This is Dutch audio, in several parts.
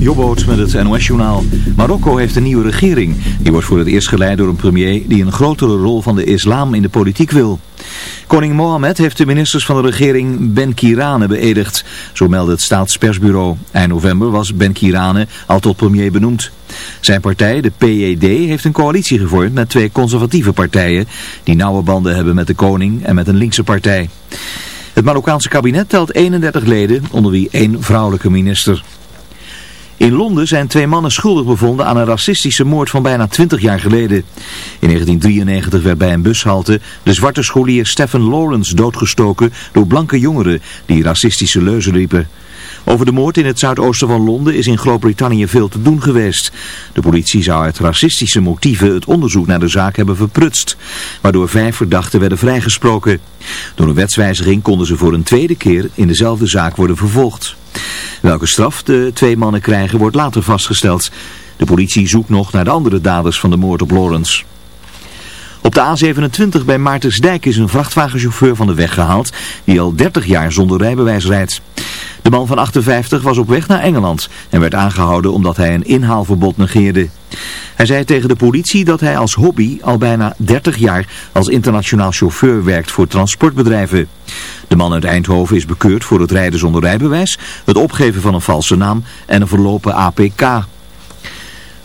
Jobboot met het NOS-journaal. Marokko heeft een nieuwe regering. Die wordt voor het eerst geleid door een premier die een grotere rol van de islam in de politiek wil. Koning Mohammed heeft de ministers van de regering Ben Kirane beëdigd. Zo meldde het staatspersbureau. Eind november was Ben Kirane al tot premier benoemd. Zijn partij, de PED, heeft een coalitie gevormd met twee conservatieve partijen... die nauwe banden hebben met de koning en met een linkse partij. Het Marokkaanse kabinet telt 31 leden, onder wie één vrouwelijke minister. In Londen zijn twee mannen schuldig bevonden aan een racistische moord van bijna 20 jaar geleden. In 1993 werd bij een bushalte de zwarte scholier Stephen Lawrence doodgestoken door blanke jongeren die racistische leuzen riepen. Over de moord in het zuidoosten van Londen is in Groot-Brittannië veel te doen geweest. De politie zou uit racistische motieven het onderzoek naar de zaak hebben verprutst, waardoor vijf verdachten werden vrijgesproken. Door een wetswijziging konden ze voor een tweede keer in dezelfde zaak worden vervolgd. Welke straf de twee mannen krijgen wordt later vastgesteld. De politie zoekt nog naar de andere daders van de moord op Lawrence. Op de A27 bij Maartensdijk is een vrachtwagenchauffeur van de weg gehaald die al 30 jaar zonder rijbewijs rijdt. De man van 58 was op weg naar Engeland en werd aangehouden omdat hij een inhaalverbod negeerde. Hij zei tegen de politie dat hij als hobby al bijna 30 jaar als internationaal chauffeur werkt voor transportbedrijven. De man uit Eindhoven is bekeurd voor het rijden zonder rijbewijs, het opgeven van een valse naam en een verlopen APK.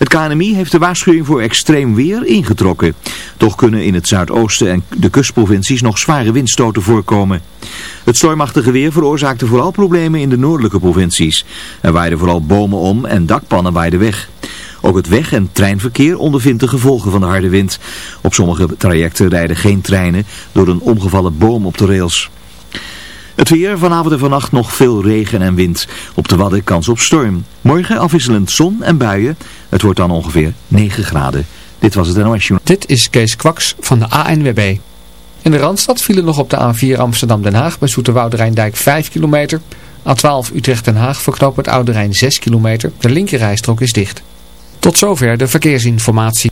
Het KNMI heeft de waarschuwing voor extreem weer ingetrokken. Toch kunnen in het zuidoosten en de kustprovincies nog zware windstoten voorkomen. Het stormachtige weer veroorzaakte vooral problemen in de noordelijke provincies. Er waaiden vooral bomen om en dakpannen waaiden weg. Ook het weg- en treinverkeer ondervindt de gevolgen van de harde wind. Op sommige trajecten rijden geen treinen door een omgevallen boom op de rails. Het weer vanavond en vannacht nog veel regen en wind. Op de Wadden kans op storm. Morgen afwisselend zon en buien. Het wordt dan ongeveer 9 graden. Dit was het NOS Dit is Kees Kwaks van de ANWB. In de Randstad vielen nog op de A4 Amsterdam-Den Haag bij Zoeterwoude Rijndijk 5 kilometer. A12 Utrecht-Den Haag verknoopt het Oude Rijn 6 kilometer. De linkerrijstrook is dicht. Tot zover de verkeersinformatie.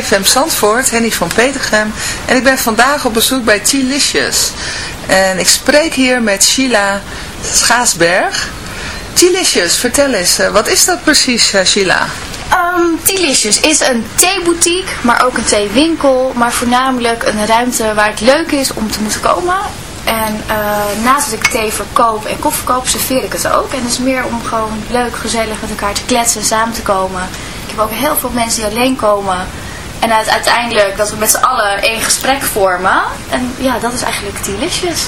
CFM Zandvoort, Henny van Petergem. En ik ben vandaag op bezoek bij T-Licious. En ik spreek hier met Sheila Schaasberg. T-Licious, vertel eens, eh, wat is dat precies, eh, Sheila? Um, is een theeboutique, maar ook een theewinkel, maar voornamelijk een ruimte waar het leuk is om te moeten komen. En eh, naast dat ik thee verkoop en koffie verkoop, serveer ik het ook. En het is meer om gewoon leuk, gezellig met elkaar te kletsen, samen te komen. Ik heb ook heel veel mensen die alleen komen. En uit- uiteindelijk dat we met z'n allen één gesprek vormen. En ja, dat is eigenlijk Delicious.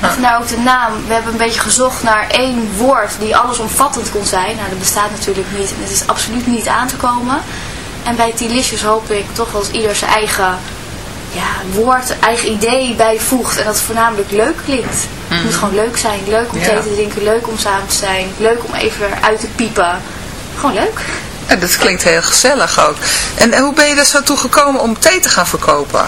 En vandaar ook de naam. We hebben een beetje gezocht naar één woord die allesomvattend kon zijn. Nou, dat bestaat natuurlijk niet. En het is absoluut niet aan te komen. En bij Delicious hoop ik toch wel eens ieder zijn eigen ja, woord, eigen idee bijvoegt. En dat het voornamelijk leuk klinkt. Het moet gewoon leuk zijn. Leuk om Ja. thee te drinken. Leuk om samen te zijn. Leuk om even uit te piepen. Gewoon leuk. Ja, dat klinkt heel gezellig ook. En, en hoe ben je er zo toe gekomen om thee te gaan verkopen?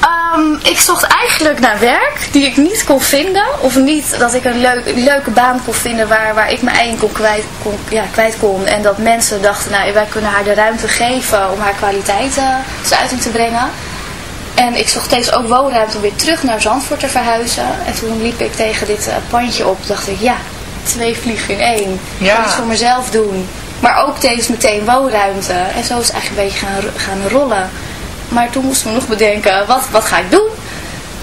Ehm, ik zocht eigenlijk naar werk die ik niet kon vinden. Of niet dat ik een, leuk, een leuke baan kon vinden waar, waar ik mijn eigen kon kwijt, kon, ja, kwijt kon. En dat mensen dachten, nou wij kunnen haar de ruimte geven om haar kwaliteiten tot uiting te brengen. En ik zocht steeds ook woonruimte om weer terug naar Zandvoort te verhuizen. En toen liep ik tegen dit eh, pandje op. dacht ik, ja, twee vliegen in één. Ik Ja. kan iets voor mezelf doen. Maar ook tevens meteen woonruimte. En zo is het eigenlijk een beetje gaan, gaan rollen. Maar toen moesten we nog bedenken, wat, wat ga ik doen?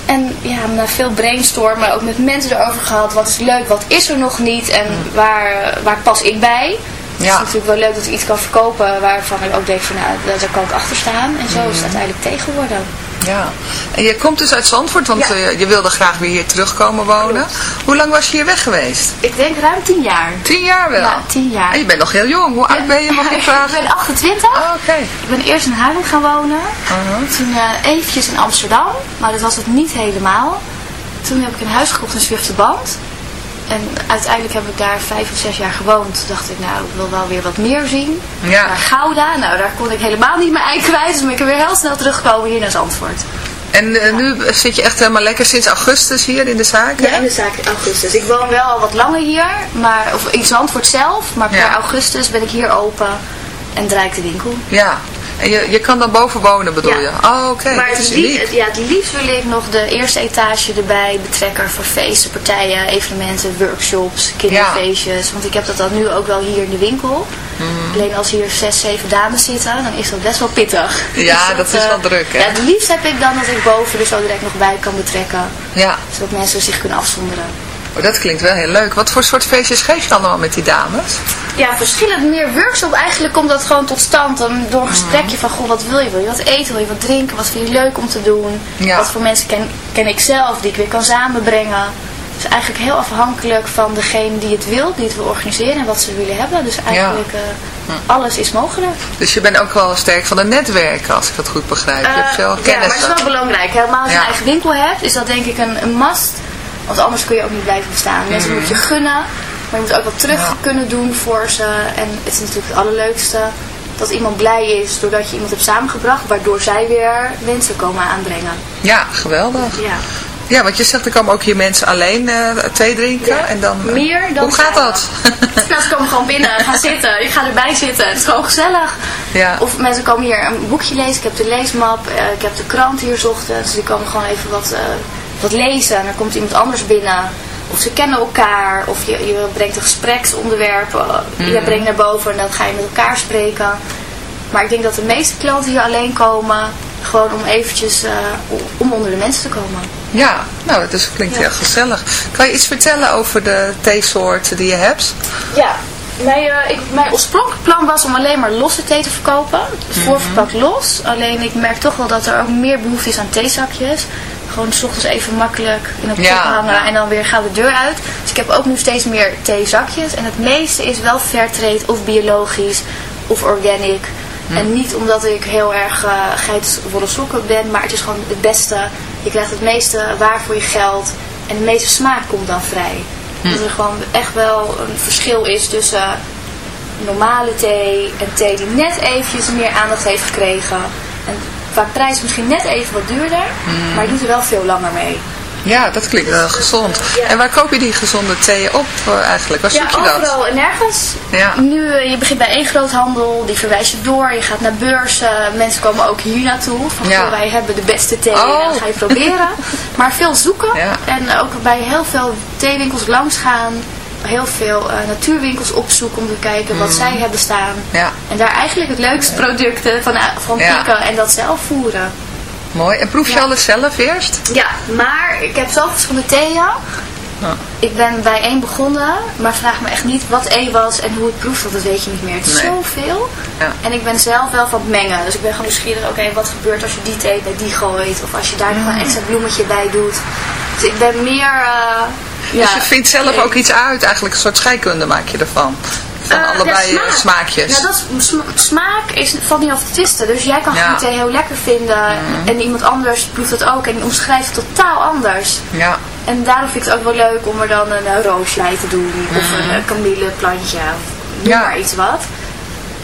En ja, na veel brainstormen, ook met mensen erover gehad. Wat is leuk, wat is er nog niet en waar, waar pas ik bij? Het Ja. is natuurlijk wel leuk dat ik iets kan verkopen waarvan ik ook denk van nou, daar- daar kan ik achter staan. En zo is het uiteindelijk tegen geworden. Ja. En je komt dus uit Zandvoort, want Ja. eh, je wilde graag weer hier terugkomen wonen. Hoe lang was je hier weg geweest? Ik denk ruim tien jaar. Tien jaar wel? Ja, tien jaar. En je bent nog heel jong. Hoe oud ben je, mag ik ik vragen? ben 28. Oh, Oké. Ik ben eerst in Haarlem gaan wonen. Toen eh, eventjes in Amsterdam. Maar dat was het niet helemaal. Toen heb ik een huis gekocht in Zwifterband. En uiteindelijk heb ik daar vijf of zes jaar gewoond. Toen dacht ik, nou, ik wil wel weer wat meer zien. Ja. Naar Gouda. Nou, daar kon ik helemaal niet mijn ei kwijt. Dus ben ik er weer heel snel teruggekomen hier naar Zandvoort. En eh, nu zit je echt helemaal lekker sinds augustus hier in de zaak, Ja, in de zaak in augustus. Ik woon wel al wat langer hier. Maar, of in Zandvoort zelf. Maar per Ja. augustus ben ik hier open. En draai ik de winkel. Ja. En je, je kan dan boven wonen, bedoel Ja. je? Oh, oké. Maar het, is ja, het liefst wil ik nog de eerste etage erbij betrekken voor feesten, partijen, evenementen, workshops, kinderfeestjes. Want ik heb dat dan nu ook wel hier in de winkel. Mhm. Alleen als hier zes, zeven dames zitten, dan is dat best wel pittig. Ja, dat is eh, wel druk, hè? Ja, het liefst heb ik dan dat ik boven er zo direct nog bij kan betrekken. Ja. Zodat mensen zich kunnen afzonderen. Oh, dat klinkt wel heel leuk. Wat voor soort feestjes geef je allemaal met die dames? Ja, verschillend meer workshop. Eigenlijk komt dat gewoon tot stand dan door een gesprekje van, goh, wat wil je? Wil je wat eten? Wil je wat drinken? Wat vind je leuk om te doen? Ja. Wat voor mensen ken, ken ik zelf die ik weer kan samenbrengen? Dus eigenlijk heel afhankelijk van degene die het wil, die het wil organiseren en wat ze willen hebben. Dus eigenlijk eh, alles is mogelijk. Dus je bent ook wel sterk van het netwerken, als ik dat goed begrijp. je hebt veel Eh, ja, maar het is wel belangrijk. Helemaal als je Ja. een eigen winkel hebt, is dat denk ik een, een must. Want anders kun je ook niet blijven bestaan. Mensen moet je gunnen, maar je moet ook wat terug. Ja. kunnen doen voor ze. En het is natuurlijk het allerleukste dat iemand blij is doordat je iemand hebt samengebracht, waardoor zij weer wensen komen aanbrengen. Ja, geweldig. Ja. Ja, want je zegt er komen ook hier mensen alleen eh, thee drinken. Ja, En dan, eh, meer dan Hoe gaat dat? Ze komen gewoon binnen, gaan zitten. Ik ga erbij zitten. Het is gewoon gezellig. Ja. Of mensen komen hier een boekje lezen. Ik heb de leesmap. eh, ik heb de krant hier ochtends. Dus die komen gewoon even wat, wat lezen. En dan komt iemand anders binnen. Of ze kennen elkaar. Of je, je brengt een gespreksonderwerp. eh, Je brengt naar boven en dan ga je met elkaar spreken. Maar ik denk dat de meeste klanten hier alleen komen. Gewoon om eventjes eh, om onder de mensen te komen. Ja, nou, dat is, klinkt Ja. heel gezellig. Kan je iets vertellen over de theesoorten die je hebt? Ja, mijn, eh, ik, mijn oorspronkelijk plan was om alleen maar losse thee te verkopen. Dus voorverpakt los. Alleen ik merk toch wel dat er ook meer behoefte is aan theezakjes. Gewoon s ochtends even makkelijk in het Ja. hangen en dan weer gauw de deur uit. Dus ik heb ook nu steeds meer theezakjes. En het meeste is wel fairtrade of biologisch of organic. En niet omdat ik heel erg uh, geitenwolle sokken ben, maar het is gewoon het beste. Je krijgt het meeste waar voor je geld. En de meeste smaak komt dan vrij. Dat er gewoon echt wel een verschil is tussen normale thee en thee die net eventjes meer aandacht heeft gekregen. En qua prijs misschien net even wat duurder, maar je doet er wel veel langer mee. Ja, dat klinkt wel gezond. En waar koop je die gezonde thee op eh, eigenlijk? Waar Ja, zoek je dat? overal en nergens. Ja. Nu, eh, je begint bij één groothandel, die verwijst je door. Je gaat naar beurzen. Mensen komen ook hier naartoe. Van, Ja. wij hebben de beste thee Oh. en dat ga je proberen. maar veel zoeken. En ook bij heel veel theewinkels langs gaan. Heel veel eh, natuurwinkels opzoeken om te kijken wat zij hebben staan. Mm. Ja, En daar eigenlijk het leukste producten van, van Ja. pikken en dat zelf voeren. mooi. En proef je alles zelf eerst? Ja, maar ik heb zelf verschillende theeën. Ik ben bij één begonnen, maar vraag me echt niet wat één was en hoe het proeft, want dat weet je niet meer. Het is Nee. zoveel. Ja. En ik ben zelf wel van het mengen. Dus ik ben gewoon nieuwsgierig, oké, wat gebeurt als je die thee bij die gooit? Of als je daar nog Mm. een extra bloemetje bij doet. Dus ik ben meer... eh, ja, dus je vindt zelf ook iets uit, eigenlijk een soort scheikunde maak je ervan. Van Eh, allebei ja, eh, smaakjes. Ja, dat is, smaak is, valt niet over te twisten. Dus jij kan Ja. gewoon thee heel lekker vinden. En iemand anders proeft dat ook. En die omschrijft het totaal anders. Ja, En daarom vind ik het ook wel leuk om er dan een rooslijt te doen. Of een uh, kamilleplantje. Noem Ja. maar iets wat.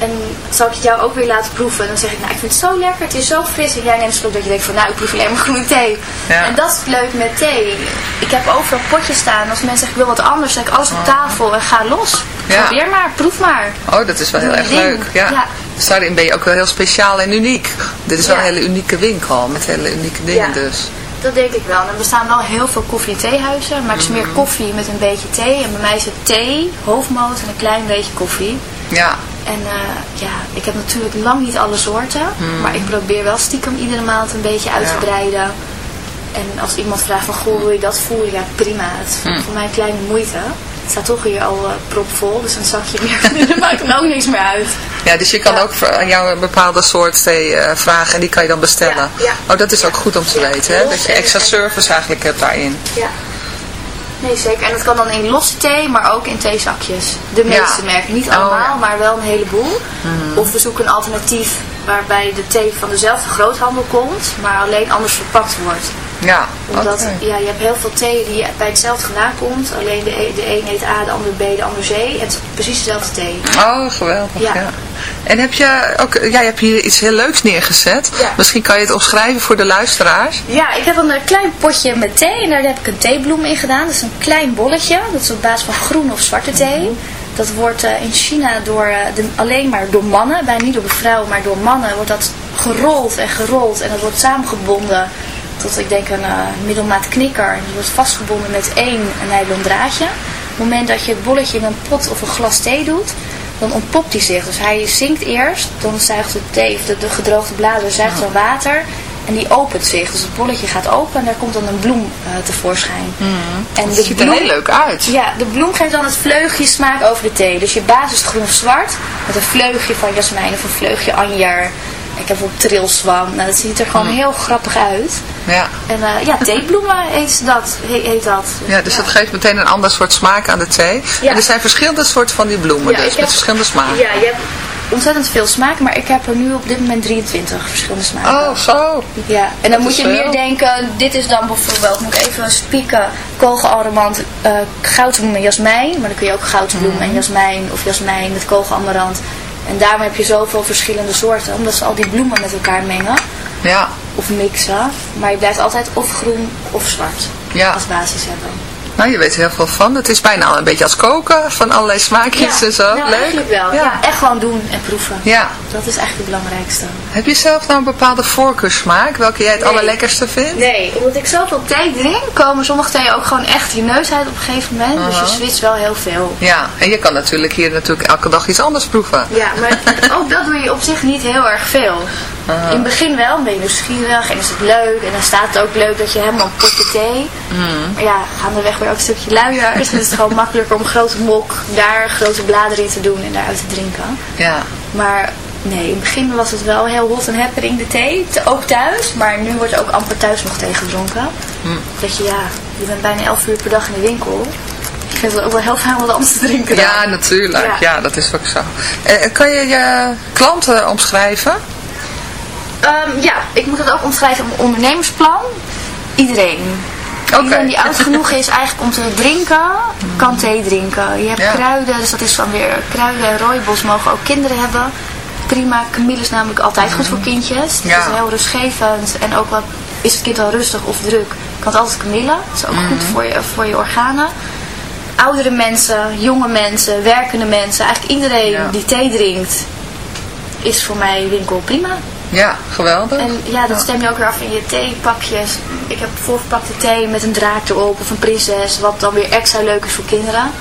En zal ik het jou ook weer laten proeven. Dan zeg ik, nou ik vind het zo lekker. Het is zo fris. En jij neemt slok dat je denkt van, nou ik proef alleen maar groene thee. Ja. En dat is het leuk met thee. Ik heb overal potjes staan. Als mensen zeggen, ik wil wat anders. Dan zeg ik alles op tafel en ga los. Ja. Probeer maar, proef maar. oh dat is wel heel erg ding. leuk. Ja. Ja. Dus daarin ben je ook wel heel speciaal en uniek. Dit is wel een hele unieke winkel met hele unieke dingen dus. Dat denk ik wel. En er bestaan wel heel veel koffie- en theehuizen. Maar ik smeer Mhm. koffie met een beetje thee. En bij mij is het thee, hoofdmoot en een klein beetje koffie. Ja, En eh, ja, ik heb natuurlijk lang niet alle soorten. Maar ik probeer wel stiekem iedere maand een beetje uit te breiden. En als iemand vraagt van, goh, wil je dat voeren? Ja, prima. Het is Mhm. voor mij een kleine moeite. Het staat toch hier al eh, propvol. Dus een zakje meer, maakt me ook niks meer uit. ja dus je kan Ja. ook aan jou een bepaalde soort thee eh, vragen en die kan je dan bestellen. Ja, ja. Oh, dat is ook goed om te weten, hè? Dat je extra service eigenlijk hebt daarin. Ja. Nee, zeker. En dat kan dan in losse thee, maar ook in theezakjes. De meeste Ja. merken. Niet Oh, allemaal, ja. Mhm. maar wel een heleboel. Of we zoeken een alternatief waarbij de thee van dezelfde groothandel komt, maar alleen anders verpakt wordt. Ja, Omdat ja, je hebt heel veel thee die bij hetzelfde vandaan komt. Alleen de, e- de een eet A, de ander B, de ander C. Het is precies dezelfde thee. Oh, geweldig. Ja. Ja. En heb je ook, ja, je hebt hier iets heel leuks neergezet. Ja. Misschien kan je het omschrijven voor de luisteraars. Ja, ik heb een eh, klein potje met thee en daar heb ik een theebloem in gedaan. Dat is een klein bolletje. Dat is op basis van groene of zwarte thee. Dat wordt eh, in China door, eh, de, alleen maar door mannen, bijna niet door vrouwen, maar door mannen wordt dat gerold en gerold. En dat wordt samengebonden tot ik denk een eh, middelmaat knikker. En die wordt vastgebonden met één nylon draadje. Op het moment dat je het bolletje in een pot of een glas thee doet, dan ontpopt hij zich. Dus hij zinkt eerst, dan zuigt de thee, of de, de gedroogde bladeren zuigt dan water. En die opent zich. Dus het bolletje gaat open en daar komt dan een bloem eh, tevoorschijn. En Het de ziet er heel leuk uit. Ja, de bloem geeft dan het vleugje smaak over de thee. Dus je basis is groen of zwart. Met een vleugje van jasmijn of een vleugje anjer. Ik heb ook trilzwam. Nou, dat ziet er gewoon heel grappig uit. Ja. En eh, ja, theebloemen heet dat. he- heet dat. Ja, dus dat geeft meteen een ander soort smaak aan de thee. Ja. En er zijn verschillende soorten van die bloemen, dus met heb- verschillende smaken. Ja, je hebt ontzettend veel smaak. Maar ik heb er nu op dit moment 23 verschillende smaken. Oh, zo. Ja, en dan moet je veel. meer denken, dit is dan bijvoorbeeld, moet ik even spieken, kogelaramarant, eh goudbloem en jasmijn. Maar dan kun je ook goudbloem en jasmijn of jasmijn met kogelamarant. En daarom heb je zoveel verschillende soorten, omdat ze al die bloemen met elkaar mengen Ja, of mixen. Maar je blijft altijd of groen of zwart ja. als basis hebben. Nou, je weet er heel veel van. Het is bijna al een beetje als koken, van allerlei smaakjes en zo. nou, Leuk. eigenlijk wel. Ja. echt gewoon doen en proeven. Ja. Dat is eigenlijk het belangrijkste. Heb je zelf nou een bepaalde voorkeursmaak, welke jij het Nee. allerlekkerste vindt? Nee, omdat ik zoveel thee drink, komen sommige thee ook gewoon echt je neus uit op een gegeven moment. Dus je switcht wel heel veel. Ja, en je kan natuurlijk hier natuurlijk elke dag iets anders proeven. Ja, maar ook dat doe je op zich niet heel erg veel. In het begin wel, ben je nieuwsgierig en is het leuk. En dan staat het ook leuk dat je helemaal een potje thee. Maar ja, gaandeweg weer ook een stukje luier. Dus dan is het gewoon makkelijker om een grote mok daar grote bladeren in te doen en daaruit te drinken. Ja. Maar nee, in het begin was het wel heel hot en happening de thee. Ook thuis, maar nu wordt ook amper thuis nog thee gedronken. Dat je ja, je bent bijna 11 uur per dag in de winkel. Ik vind het ook wel heel fijn om wat anders te drinken dan. Ja, natuurlijk. Ja. Ja. dat is ook zo. Eh, kan je je klanten omschrijven? Ehm, ja, ik moet het ook omschrijven op een ondernemersplan. Iedereen. Iedereen die oud genoeg is eigenlijk om te drinken, kan thee drinken. Je hebt Ja. kruiden, dus dat is dan weer kruiden en rooibos mogen ook kinderen hebben. Prima, kamille is namelijk altijd goed voor kindjes. Het Ja. is heel rustgevend en ook wat is het kind al rustig of druk, Ik had altijd kamille. Dat is ook goed voor je, voor je organen. Oudere mensen, jonge mensen, werkende mensen. Eigenlijk iedereen Ja. die thee drinkt, is voor mij winkel prima. Ja, geweldig. En ja, dat stem je ook weer af in je theepakjes. Ik heb voorverpakte thee met een draak erop of een prinses. Wat dan weer extra leuk is voor kinderen.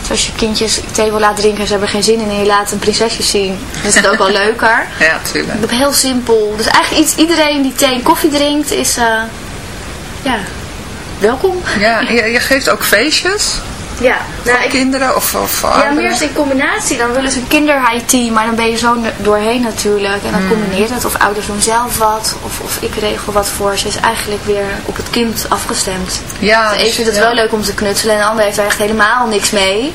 Dus als je kindjes thee wil laten drinken en ze hebben er geen zin in en je laat een prinsesje zien. Dan is het ook wel leuker. Ja, tuurlijk. Ik heb heel simpel. Dus eigenlijk iets, iedereen die thee en koffie drinkt is, eh, ja, welkom. Ja, je, je geeft ook feestjes Ja, nou, voor ik, kinderen of, of ja, ouderen? meer in combinatie. Dan willen ze een kinder high tea, maar dan ben je zo doorheen natuurlijk. En dan combineert het. Of ouders doen zelf wat. Of, of ik regel wat voor ze. Is eigenlijk weer op het kind afgestemd. Ja, dus- vindt het ja. wel leuk om te knutselen en de ander heeft er echt helemaal niks mee.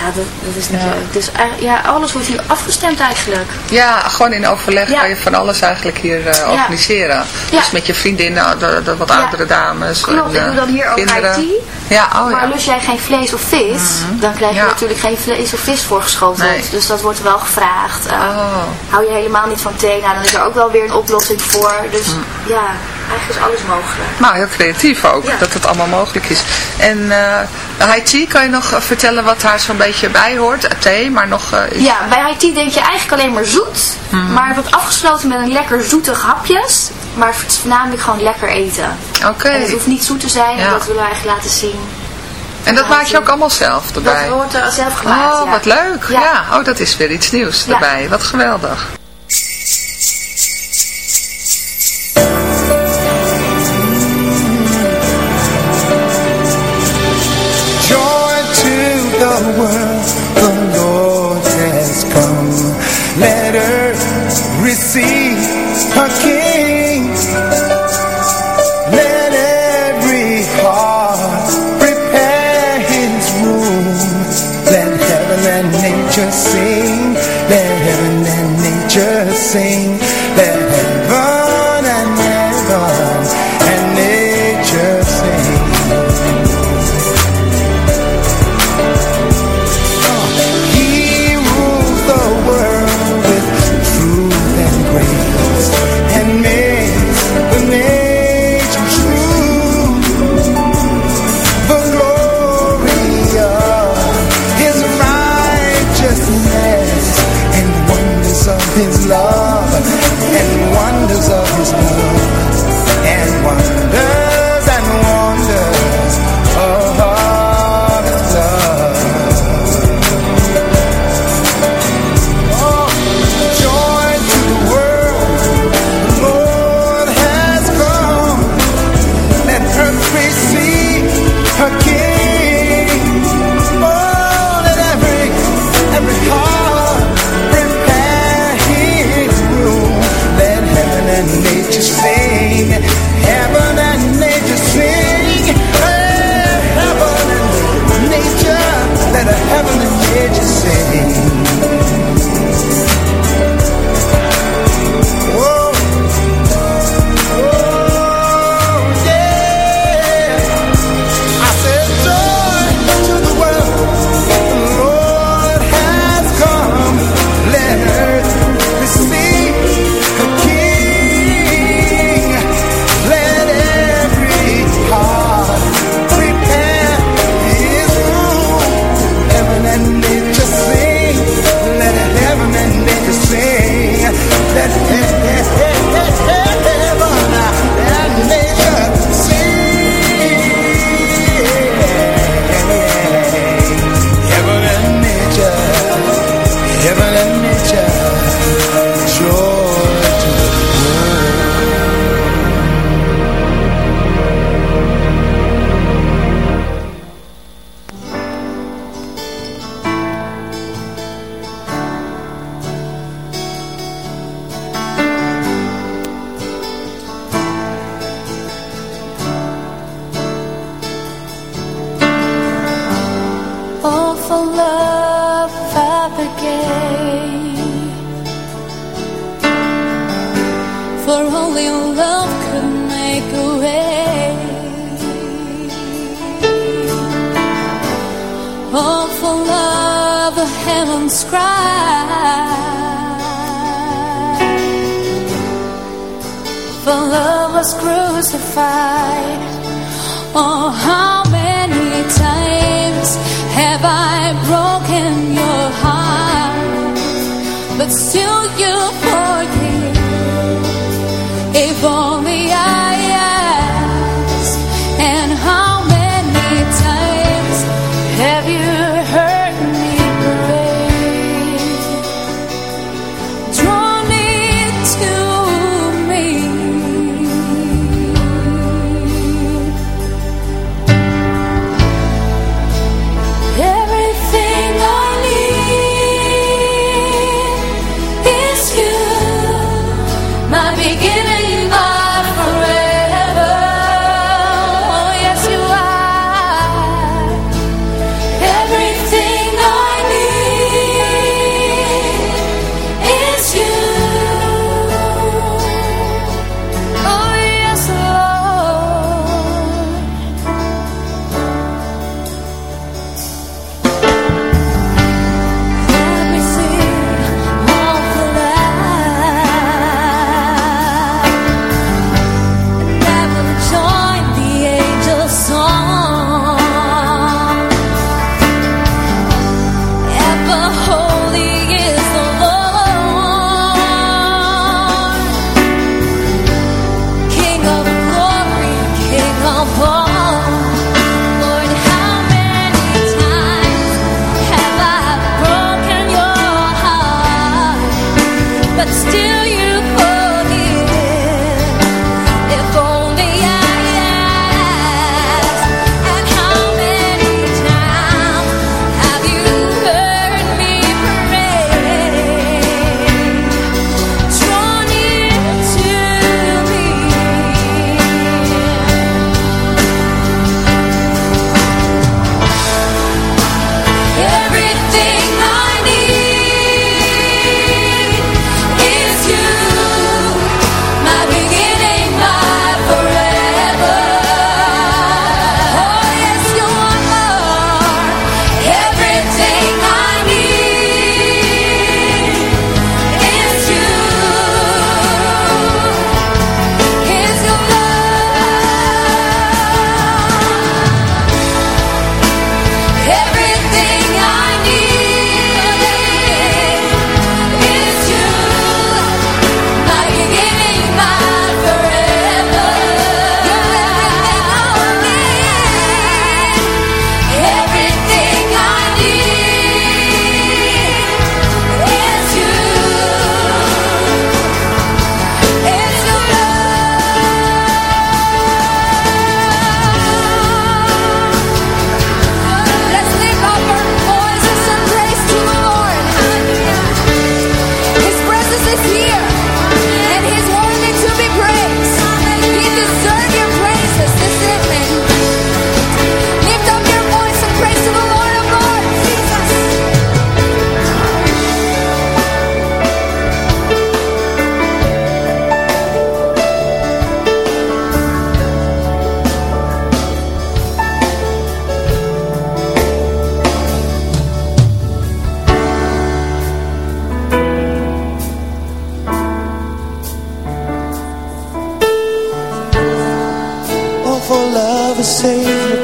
Ja, dat, dat is niet Ja. leuk. Dus eigenlijk- ja, alles wordt hier afgestemd eigenlijk. Ja, gewoon in overleg Ja. kan je van alles eigenlijk hier eh, organiseren. Ja. Dus met je vriendinnen, de, de wat oudere dames. Klopt, en, ik doe dan hier ook kinderen. tea. Ja, oh maar ja. lust jij geen vlees of vis, dan krijg je natuurlijk geen vlees of vis voorgeschoteld. Nee. Dus dat wordt wel gevraagd. Eh, Oh. Hou je helemaal niet van thee, nou, dan is er ook wel weer een oplossing voor. Dus Mm. ja, eigenlijk is alles mogelijk. Nou, heel creatief ook, Ja. dat het allemaal mogelijk is. En eh high tea, kan je nog eh, vertellen wat daar zo'n beetje bij hoort? Eh, Thee, maar nog eh? Ja, bij tea denk je eigenlijk alleen maar zoet. Maar het wordt afgesloten met een lekker zoetig hapjes. Maar het is voornamelijk gewoon lekker eten. Oké. Het hoeft niet zoet te zijn, Ja. dat willen we eigenlijk laten zien. En dat maak je ook allemaal zelf erbij? Dat wordt er zelf gemaakt, Oh, ja. wat leuk. Ja. Ja. oh, dat is weer iets nieuws erbij. Wat geweldig. World, the Lord has come. Let earth receive For love was crucified. Oh, how many times save you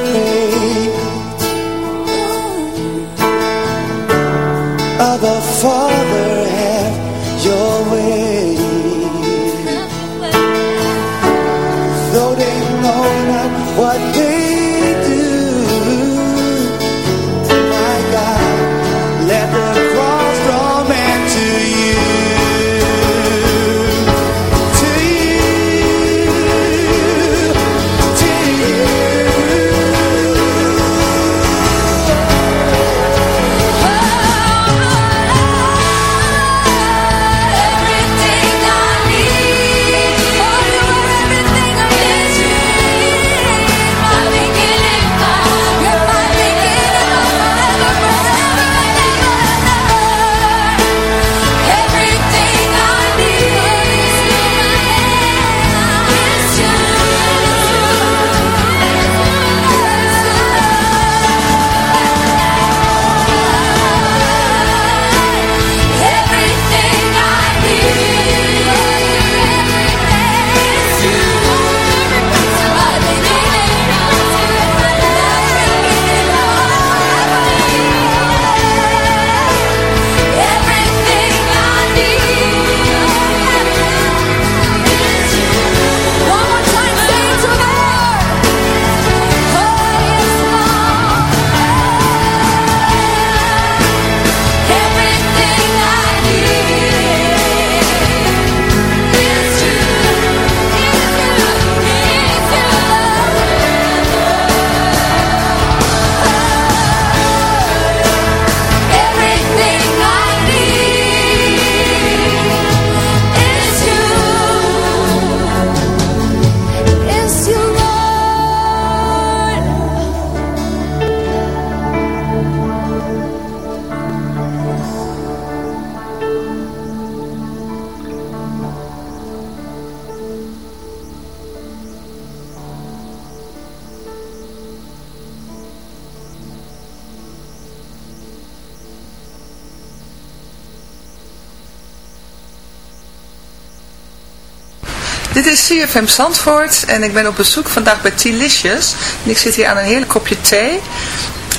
CFM Zandvoort en ik ben op bezoek vandaag bij Tilicious. Ik zit hier aan een heerlijk kopje thee.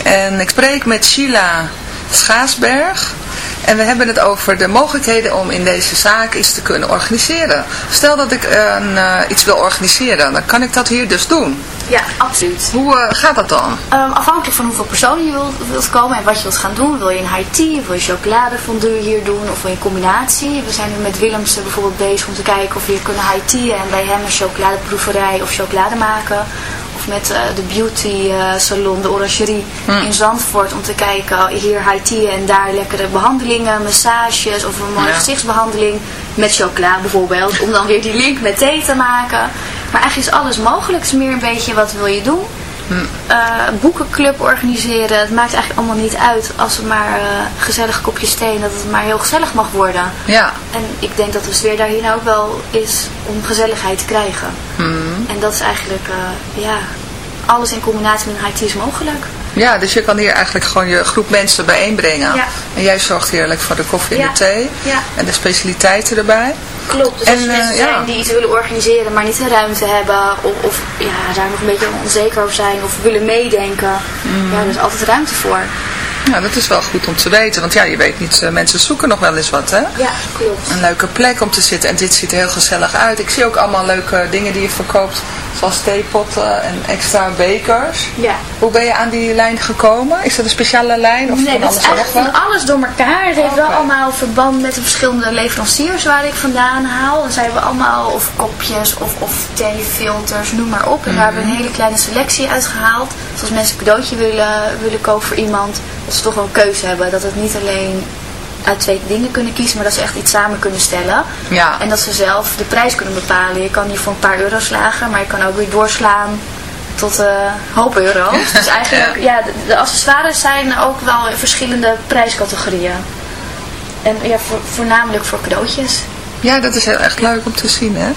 En ik spreek met Sheila Schaasberg. En we hebben het over de mogelijkheden om in deze zaak iets te kunnen organiseren. Stel dat ik eh, iets wil organiseren, dan kan ik dat hier dus doen. Ja, absoluut. Hoe eh, gaat dat dan? Ehm, afhankelijk van hoeveel personen je wilt, wilt komen en wat je wilt gaan doen. Wil je een high tea, wil je chocoladefondue hier doen of wil je een combinatie. We zijn nu met Willemsen bijvoorbeeld bezig om te kijken of we hier kunnen high tea en bij hem een chocoladeproeverij of chocolade maken. Of met eh, de beauty eh, salon, de orangerie in Zandvoort om te kijken hier high tea en daar lekkere behandelingen, massages of een mooie Ja. gezichtsbehandeling met chocola bijvoorbeeld. Om dan weer die link met thee te maken. Maar eigenlijk is alles mogelijk. Het is meer een beetje wat wil je doen. Eh, boekenclub organiseren. Het maakt eigenlijk allemaal niet uit als het maar eh gezellig kopjes thee en dat het maar heel gezellig mag worden. Ja. En ik denk dat de sfeer daar hier nou ook wel is om gezelligheid te krijgen. En dat is eigenlijk, eh, ja, alles in combinatie met een is mogelijk. Ja, dus je kan hier eigenlijk gewoon je groep mensen bijeenbrengen. Ja. En jij zorgt heerlijk voor de koffie en Ja. de thee. Ja. En de specialiteiten erbij. Klopt, dus En, als er eh, mensen ja. zijn die iets willen organiseren, maar niet de ruimte hebben, of, of ja, daar nog een beetje onzeker over zijn, of willen meedenken, Mm. ja, er is altijd ruimte voor. Nou, dat is wel goed om te weten. Want ja, je weet niet, eh, mensen zoeken nog wel eens wat, hè? Ja, klopt. Een leuke plek om te zitten. En dit ziet er heel gezellig uit. Ik zie ook allemaal leuke dingen die je verkoopt. Zoals theepotten en extra bekers. Ja. Hoe ben je aan die lijn gekomen? Is dat een speciale lijn? Of Nee, dat is en wat? van alles door elkaar. Het heeft wel allemaal verband met de verschillende leveranciers waar ik vandaan haal. Dan zijn we allemaal of kopjes of, of theefilters, noem maar op. En daar hebben we een hele kleine selectie uitgehaald. Dus als mensen een cadeautje willen, willen kopen voor iemand, dat ze toch wel een keuze hebben. Dat het niet alleen uit twee dingen kunnen kiezen, maar dat ze echt iets samen kunnen stellen. Ja. En dat ze zelf de prijs kunnen bepalen. Je kan hier voor een paar euro slagen, maar je kan ook weer doorslaan tot een hoop euro's. Dus eigenlijk, ja, de, de accessoires zijn ook wel verschillende prijscategorieën. En ja, voor, voornamelijk voor cadeautjes. Ja, dat is heel echt leuk om te zien, hè?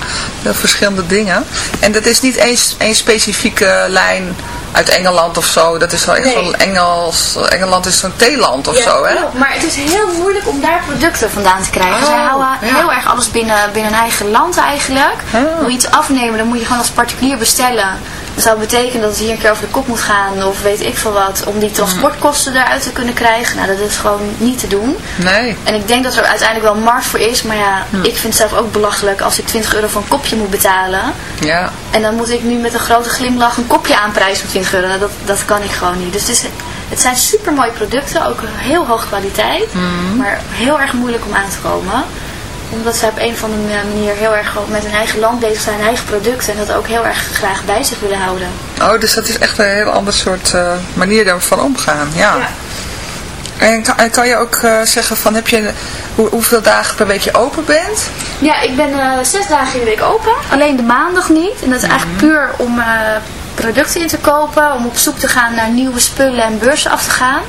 Heel verschillende dingen. En dat is niet één, één specifieke lijn uit Engeland of zo. Dat is wel echt Nee. Engels. Engeland is zo'n theeland of Ja, zo, hè? Maar het is heel moeilijk om daar producten vandaan te krijgen. Oh, Zij houden ja. heel erg alles binnen, binnen hun eigen land eigenlijk. Oh. Wil je iets afnemen, dan moet je gewoon als particulier bestellen. Dat zou betekenen dat het hier een keer over de kop moet gaan of weet ik veel wat. Om die transportkosten eruit te kunnen krijgen. Nou, dat is gewoon niet te doen. Nee. En ik denk dat er uiteindelijk wel een markt voor is. Maar ja, Hm. ik vind het zelf ook belachelijk als ik 20 euro voor een kopje moet betalen. Ja. En dan moet ik nu met een grote glimlach een kopje aanprijzen van 20 euro. Nou, dat, dat kan ik gewoon niet. Dus het, is, het zijn super mooie producten, ook heel hoge kwaliteit. Hm. Maar heel erg moeilijk om aan te komen. Omdat ze op een of andere manier heel erg met hun eigen land bezig zijn, hun eigen producten. En dat ook heel erg graag bij zich willen houden. Oh, dus dat is echt een heel ander soort eh, manier daarvan omgaan. Ja. En kan, en kan je ook eh, zeggen van, heb je, hoe, hoeveel dagen per week je open bent? Ja, ik ben eh, zes dagen in de week open. Alleen de maandag niet. En dat is eigenlijk puur om producten in te kopen. Om op zoek te gaan naar nieuwe spullen en beurzen af te gaan.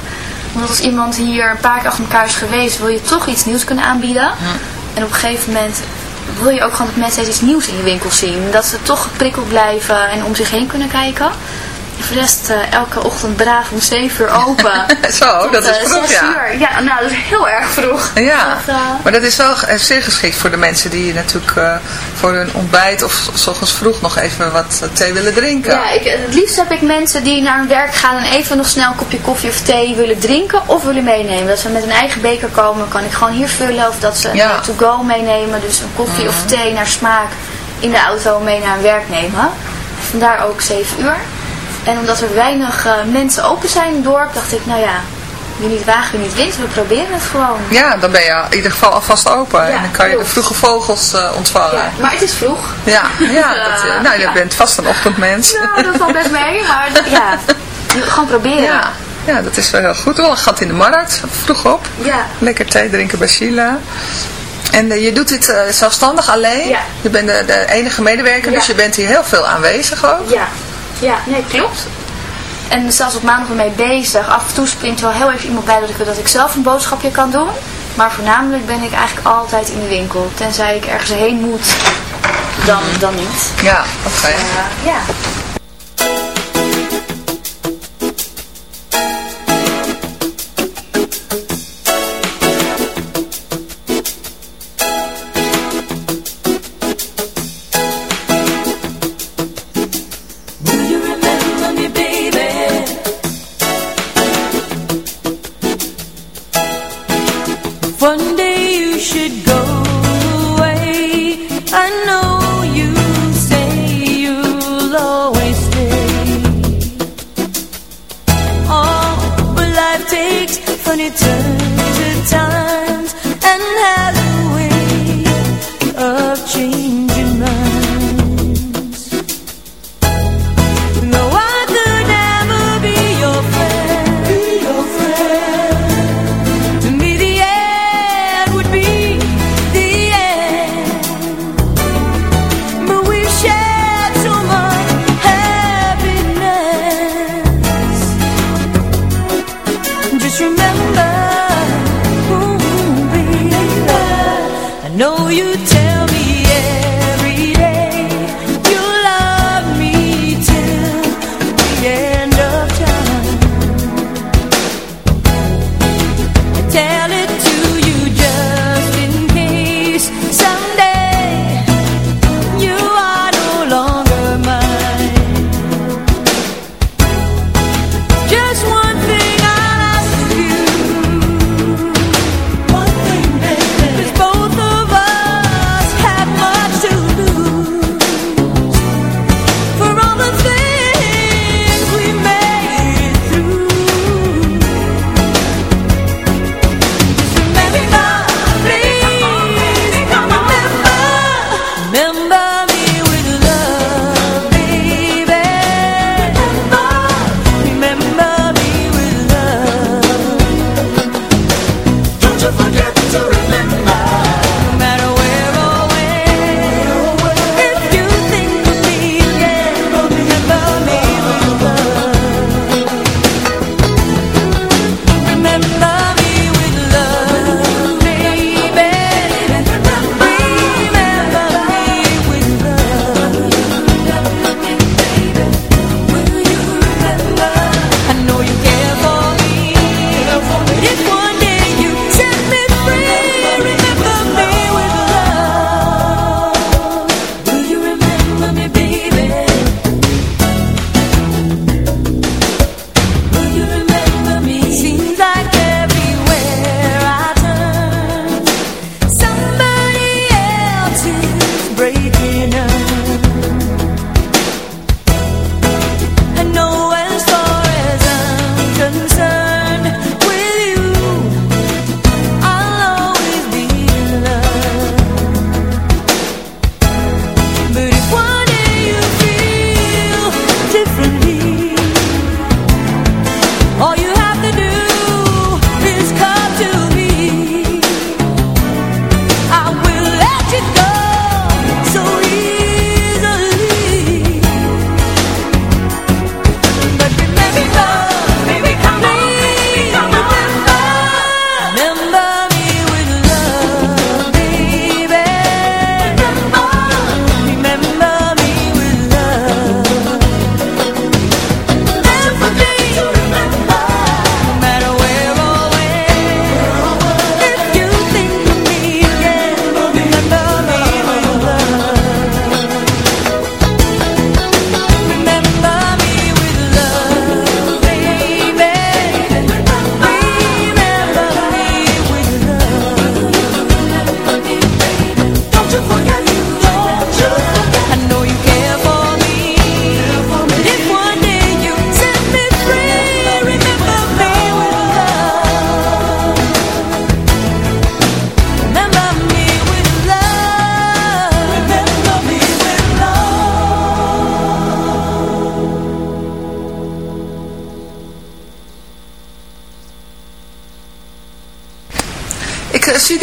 Omdat als iemand hier een paar keer achter elkaar is geweest, wil je toch iets nieuws kunnen aanbieden. En op een gegeven moment wil je ook gewoon dat mensen iets nieuws in je winkel zien. Dat ze toch geprikkeld blijven en om zich heen kunnen kijken. En voor de rest eh, elke ochtend braaf om 7 uur open. Zo, Tot, dat is eh, vroeg, 6 ja. uur. Ja, nou dat is heel erg vroeg. Ja, Dat, eh, maar dat is wel zeer geschikt voor de mensen die natuurlijk voor hun ontbijt of s ochtends vroeg nog even wat thee willen drinken. Ja, ik, het liefst heb ik mensen die naar hun werk gaan en even nog snel een kopje koffie of thee willen drinken of willen meenemen. Dat ze met een eigen beker komen, kan ik gewoon hier vullen of dat ze Ja. Mhm. to-go meenemen. Dus een koffie of thee naar smaak in de auto mee naar hun werk nemen. Vandaar ook 7 uur. En omdat er weinig eh, mensen open zijn in het dorp, dacht ik, nou ja, wie niet waagt, wie niet wint, we proberen het gewoon. Ja, dan ben je in ieder geval alvast open Ja, en dan kan je de vroege vogels eh, ontvangen. Ja, maar het is vroeg. Ja, ja, dat, eh, nou, je Ja. bent vast een ochtendmens. Nou, dat valt best mee, maar ja, gewoon proberen. Ja, ja, dat is wel heel goed. Wel een gat in de markt, vroeg op. Ja. Lekker thee drinken bij Sheila. En je doet dit zelfstandig alleen? Ja. Je bent de, de enige medewerker, Ja. dus je bent hier heel veel aanwezig ook? Ja, ja, nee, klopt. En zelfs op maandag ermee bezig. Af en toe springt wel heel even iemand bij dat ik, dat ik zelf een boodschapje kan doen. Maar voornamelijk ben ik eigenlijk altijd in de winkel. Tenzij ik ergens heen moet, dan, dan niet. Ja, oké. Eh, ja.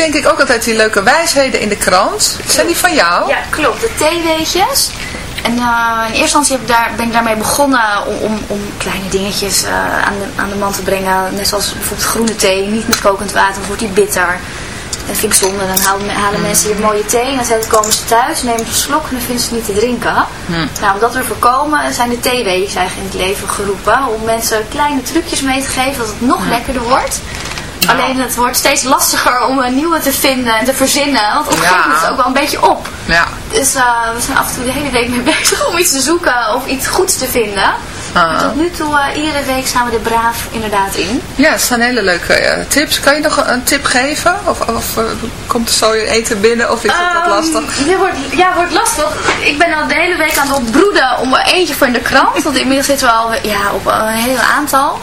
Denk ik ook altijd die leuke wijsheden in de krant. Zijn die van jou? Ja, klopt. De theeweetjes. En eh, in eerste instantie heb ik daar, ben ik daarmee begonnen om, om, om kleine dingetjes eh, aan, de, aan de man te brengen. Net zoals bijvoorbeeld groene thee, niet met kokend water, dan wordt die bitter. Dat vind ik zonde. Dan halen, halen mensen hier mooie thee en dan komen ze thuis, nemen een slok en dan vinden ze het niet te drinken. Nou, om dat te voorkomen zijn de theeweetjes eigenlijk in het leven geroepen. Om mensen kleine trucjes mee te geven dat het nog lekkerder wordt. Alleen het wordt steeds lastiger om een nieuwe te vinden en te verzinnen. Want op een gegeven moment is het ook wel een beetje op. Ja. Dus eh, we zijn af en toe de hele week mee bezig om iets te zoeken of iets goeds te vinden. Ah. Tot nu toe, eh, iedere week staan we er braaf inderdaad in. Ja, het zijn hele leuke eh, tips. Kan je nog een, tip geven? Of, of komt er zo je eten binnen of is het wat lastig? Ehm, dit wordt, ja, wordt lastig. Ik ben al de hele week aan het opbroeden om er eentje voor in de krant. Want inmiddels zitten we al ja, op een heel aantal.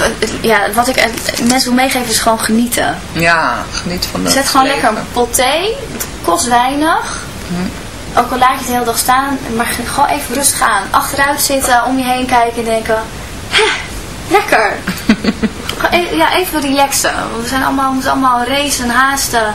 Eh, Ja, wat ik mensen wil meegeven is gewoon genieten. Ja, geniet van de Zet gewoon lekker een pot thee. Het kost weinig. Ook al laat je het de hele dag staan. Maar ge- gewoon even rustig aan. Achteruit zitten, om je heen kijken en denken. Hè, lekker. E- ja, even relaxen. Want we zijn allemaal, we moeten allemaal racen, haasten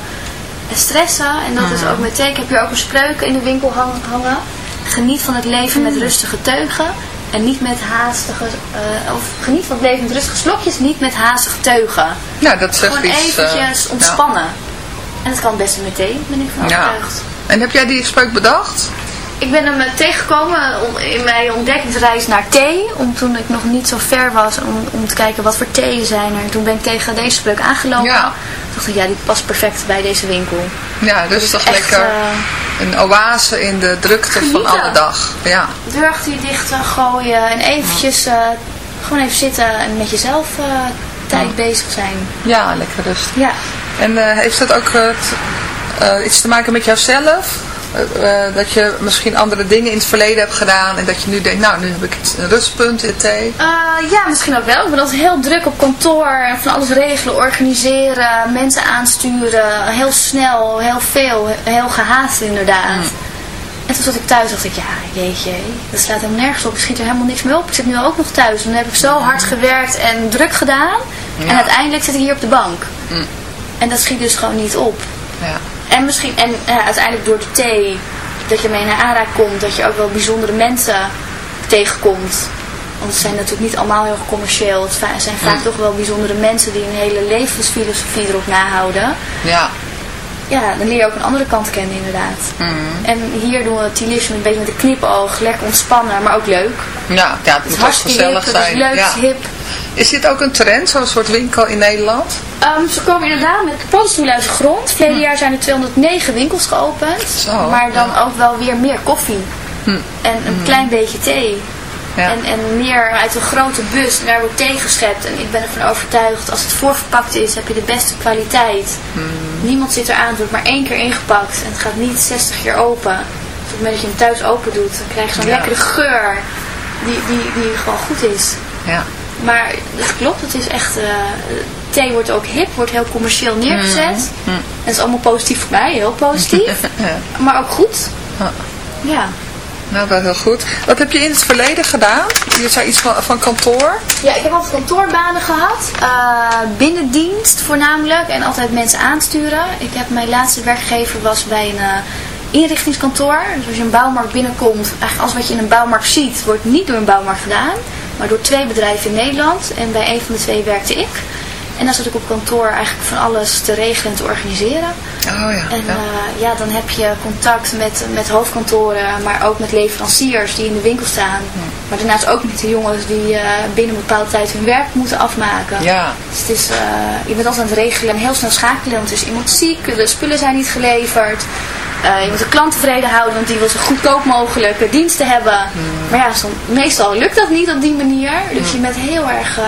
en stressen. En dat is ook met thee. Ik heb hier ook een spreuk in de winkel hang- hangen. Geniet van het leven met rustige teugen. En niet met haastige, eh, of geniet van het leven met rustige slokjes, niet met haastige teugen. Ja, dat zegt Gewoon iets. eh, eventjes ontspannen. En dat kan best met thee, ben ik van Ja. overtuigd. En heb jij die spreuk bedacht? Ik ben hem eh, tegengekomen om- in mijn ontdekkingsreis naar thee. Om toen ik nog niet zo ver was om, om te kijken wat voor theeën zijn er. En toen ben ik tegen deze spreuk aangelopen. Ja. Toen dacht ik, ja, die past perfect bij deze winkel. Ja, rustig echt, lekker. eh, Een oase in de drukte van alle dag. Ja. deur achter je dicht eh, gooien en eventjes eh, gewoon even zitten en met jezelf eh, tijd bezig zijn. ja, lekker rustig. Ja. En eh, heeft dat ook eh, eh, iets te maken met jouzelf? Eh, eh, dat je misschien andere dingen in het verleden hebt gedaan en dat je nu denkt, nou nu heb ik het- een rustpunt in thee. Eh, ja, misschien ook wel. Ik ben altijd heel druk op kantoor. en Van alles regelen, organiseren, mensen aansturen. Heel snel, heel veel, heel gehaast inderdaad. En toen zat ik thuis dacht ik, ja, jeetje, dat slaat helemaal nergens op. Ik schiet er helemaal niks meer op. Ik zit nu ook nog thuis. En dan heb ik zo hard gewerkt en druk gedaan. En uiteindelijk zit ik hier op de bank. En dat schiet dus gewoon niet op. Ja. En misschien, en eh, uiteindelijk door de thee, dat je mee naar aanraking komt, dat je ook wel bijzondere mensen tegenkomt. Want het zijn natuurlijk niet allemaal heel commercieel. Het zijn vaak toch wel bijzondere mensen die een hele levensfilosofie erop nahouden. Ja. Ja, dan leer je ook een andere kant kennen inderdaad. En hier doen we Tilism een beetje met een knipoog, lekker ontspannen, maar ook leuk. Ja, ja het Het moet ook hip, gezellig het is zijn. leuk, ja. het is hip. Is dit ook een trend, zo'n soort winkel in Nederland? Ehm, ze komen inderdaad met paddenstoelen uit de grond. Verleden jaar zijn er 209 winkels geopend. Zo, maar dan ook wel weer meer koffie. En een klein beetje thee. Ja. En, en meer uit een grote bus. En daar wordt thee geschept. En ik ben ervan overtuigd, als het voorverpakt is, heb je de beste kwaliteit. Niemand zit eraan, het wordt maar één keer ingepakt. En het gaat niet 60 keer open. Dus op het moment dat je hem thuis open doet, dan krijg je zo'n Ja. lekkere geur. Die, die, die gewoon goed is. Ja. Maar het klopt, het is echt... eh, thee wordt ook hip, wordt heel commercieel neergezet. En dat is allemaal positief voor mij, heel positief. Ja. maar ook goed. Ja. Nou, wel heel goed. Wat heb je in het verleden gedaan? Je zei iets van, van kantoor. Ja, ik heb altijd kantoorbanen gehad. eh, binnendienst voornamelijk. En altijd mensen aansturen. Ik heb, mijn laatste werkgever was bij een eh, inrichtingskantoor. Dus als je een bouwmarkt binnenkomt, eigenlijk alles wat je in een bouwmarkt ziet, wordt niet door een bouwmarkt gedaan. Maar door twee bedrijven in Nederland. En bij een van de twee werkte ik. En dan zat ik op kantoor eigenlijk van alles te regelen en te organiseren. Oh ja. En ja. ja. ja, dan heb je contact met, met hoofdkantoren, maar ook met leveranciers die in de winkel staan. Maar daarnaast ook met de jongens die eh, binnen een bepaalde tijd hun werk moeten afmaken. Ja. Dus het is, eh, je bent altijd aan het regelen en heel snel schakelen, want er is iemand ziek, de spullen zijn niet geleverd. Eh, je moet de klant tevreden houden, want die wil zo goedkoop mogelijk eh, diensten hebben. Maar ja, meestal lukt dat niet op die manier. Dus je bent heel erg eh,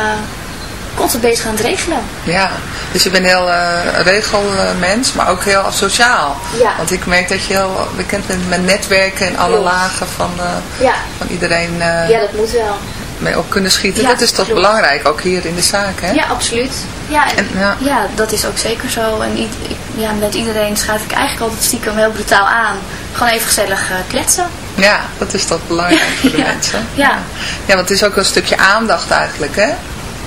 constant bezig aan het regelen. Ja, dus je bent heel eh regelmens, maar ook heel sociaal. Ja. Want ik merk dat je heel bekend bent met netwerken en alle Klopt. lagen van, eh, Ja, van iedereen eh, ja dat moet wel. mee op kunnen schieten. Ja, dat is toch klopt. belangrijk, ook hier in de zaak, hè? Ja, absoluut. Ja, en, En, ja. dat is ook zeker zo. En ik, ja, met iedereen schuif ik eigenlijk altijd stiekem heel brutaal aan. Gewoon even gezellig kletsen. Ja, dat is toch belangrijk voor de mensen. Ja. ja, want het is ook een stukje aandacht eigenlijk, hè?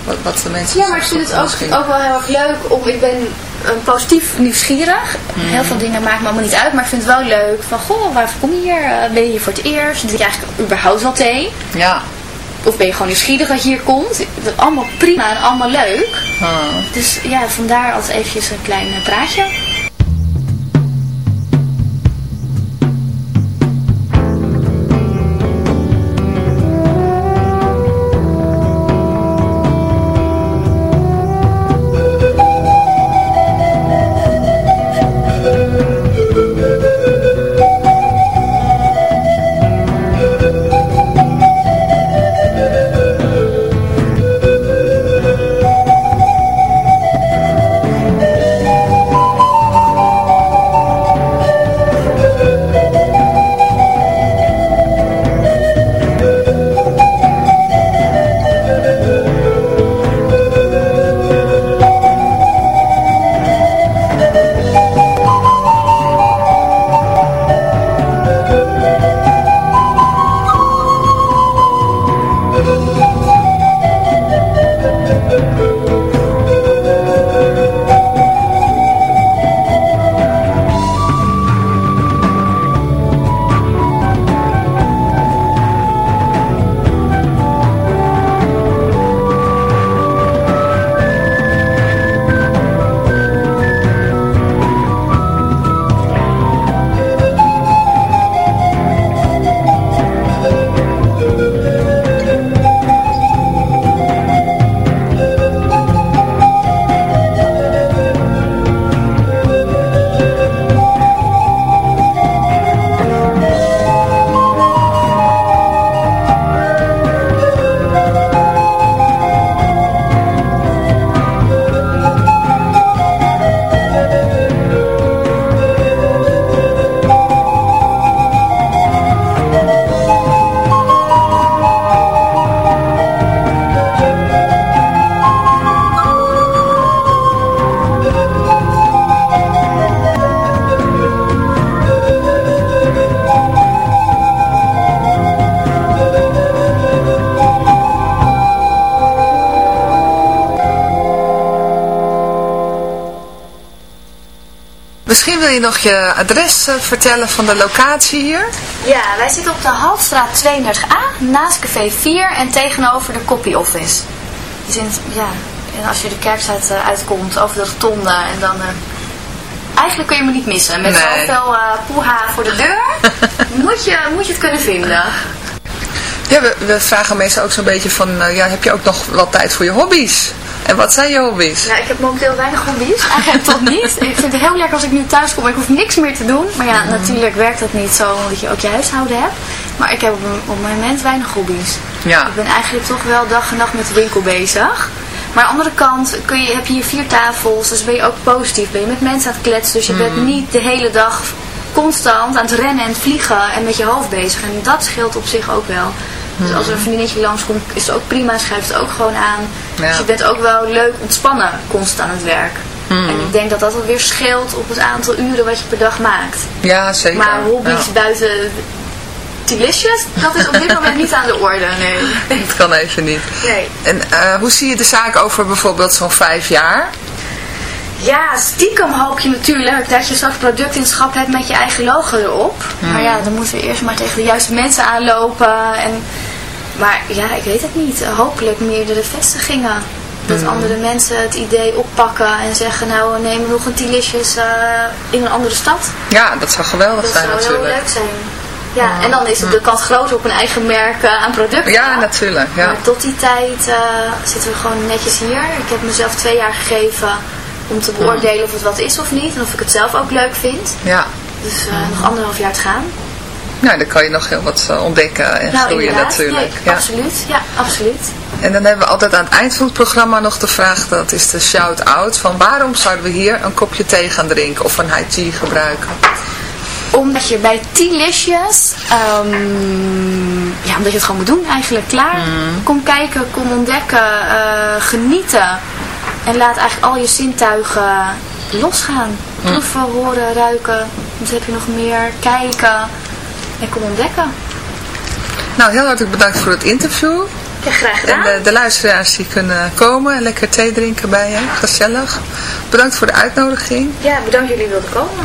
Wat, wat de mensen Ja, maar ik vind het ook, wel heel erg leuk. Om, ik ben eh, positief nieuwsgierig. Heel veel dingen maakt me allemaal niet uit. Maar ik vind het wel leuk. Van, goh, waarvoor kom je hier? Eh, ben je hier voor het eerst? Drink je eigenlijk überhaupt wel thee? Ja. Of ben je gewoon nieuwsgierig dat je hier komt? Allemaal prima en allemaal leuk. Ah. Dus ja, vandaar altijd eventjes een klein praatje. Je nog je adres eh, vertellen van de locatie hier? Ja, wij zitten op de Haltstraat 32A, naast Café 4 en tegenover de Copy Office. Dus in, ja, en als je de kerkstraat eh, uitkomt, over de rotonde en dan... eh, eigenlijk kun je me niet missen. Met Nee. zoveel eh poeha voor de deur, moet, je, moet je het kunnen vinden. Ja, we, we vragen meestal ook zo'n beetje van, ja, heb je ook nog wel tijd voor je hobby's? En wat zijn je hobby's? Ja, ik heb momenteel weinig hobby's. Eigenlijk tot niet. Ik vind het heel lekker als ik nu thuis kom. Ik hoef niks meer te doen. Maar ja, natuurlijk werkt dat niet zo omdat je ook je huishouden hebt. Maar ik heb op, op het moment weinig hobby's. Ja. Ik ben eigenlijk toch wel dag en nacht met de winkel bezig. Maar aan de andere kant kun je, heb je hier vier tafels. Dus ben je ook positief. Ben je met mensen aan het kletsen. Dus je bent niet de hele dag constant aan het rennen en het vliegen en met je hoofd bezig. En dat scheelt op zich ook wel. Dus als er een vriendinnetje langskomt, is het ook prima. Schrijft het ook gewoon aan. Ja. Dus je bent ook wel leuk ontspannen constant aan het werk. En ik denk dat dat alweer scheelt op het aantal uren wat je per dag maakt. Ja, zeker. Maar hobby's Ja. buiten delicious, dat is op dit moment niet aan de orde, nee. Dat kan even niet. Nee. En eh, hoe zie je de zaak over bijvoorbeeld zo'n vijf jaar? Ja, stiekem hoop je natuurlijk dat je straks product in het schap hebt met je eigen logo erop. Maar ja, dan moeten we eerst maar tegen de juiste mensen aanlopen. En, maar ja, ik weet het niet. Hopelijk meerdere vestigingen. Dat andere mensen het idee oppakken en zeggen, nou nemen we nog een Tilicious eh in een andere stad. Ja, dat zou geweldig Dat zijn zou heel natuurlijk. leuk zijn. Ja, en dan is het de kans groter op een eigen merk eh, aan producten. Ja, natuurlijk. Ja. Maar tot die tijd eh, zitten we gewoon netjes hier. Ik heb mezelf twee jaar gegeven om te beoordelen of het wat is of niet. En of ik het zelf ook leuk vind. ja. Dus nog anderhalf jaar te gaan. Nou, dan kan je nog heel wat eh, ontdekken en nou, groeien natuurlijk. Nee, ja. absoluut. Ja, absoluut. En dan hebben we altijd aan het eind van het programma nog de vraag, dat is de shout-out, van waarom zouden we hier een kopje thee gaan drinken of een high tea gebruiken? Omdat je bij T-listjes, ehm, ja, omdat je het gewoon moet doen eigenlijk, klaar. Kom kijken, kom ontdekken, eh, genieten. En laat eigenlijk al je zintuigen losgaan. Proeven, horen, ruiken. Wat heb je nog meer? Kijken. En kom ontdekken. Nou, heel hartelijk bedankt voor het interview. Ja, graag En gedaan. de, de luisteraars die kunnen komen en lekker thee drinken bij je. Gezellig. Bedankt voor de uitnodiging. Ja, bedankt dat jullie wilden komen.